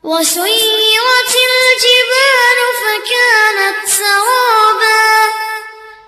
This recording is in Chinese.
我属于你我